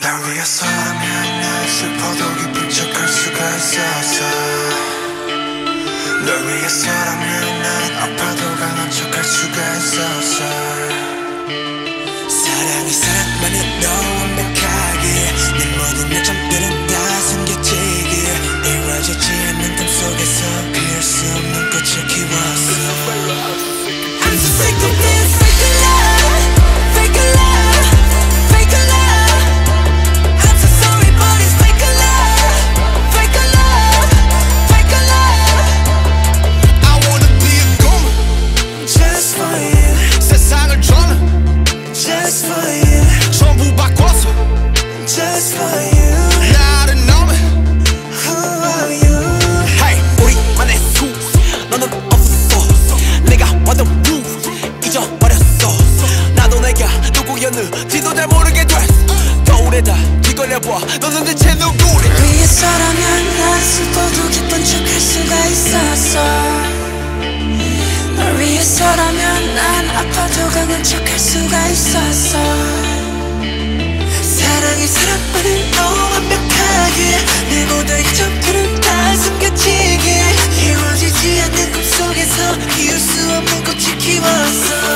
날 위해서라면 난 슬퍼도 기쁜 척할 수가 있어서. 널 위해서라면 말해봐. 너는 대체 누구래? 위에 사람은 난 수도도 기쁜 척할 수가 있었어. 널 위에 서라면 난 아파도 강한 척할 수가 있었어. 사랑이 사랑만을 너무 완벽하게 내 모든 이점들은 다 숨겨지게 이루어지지 않는 꿈속에서 이을 수 없는 꽃을 키웠어.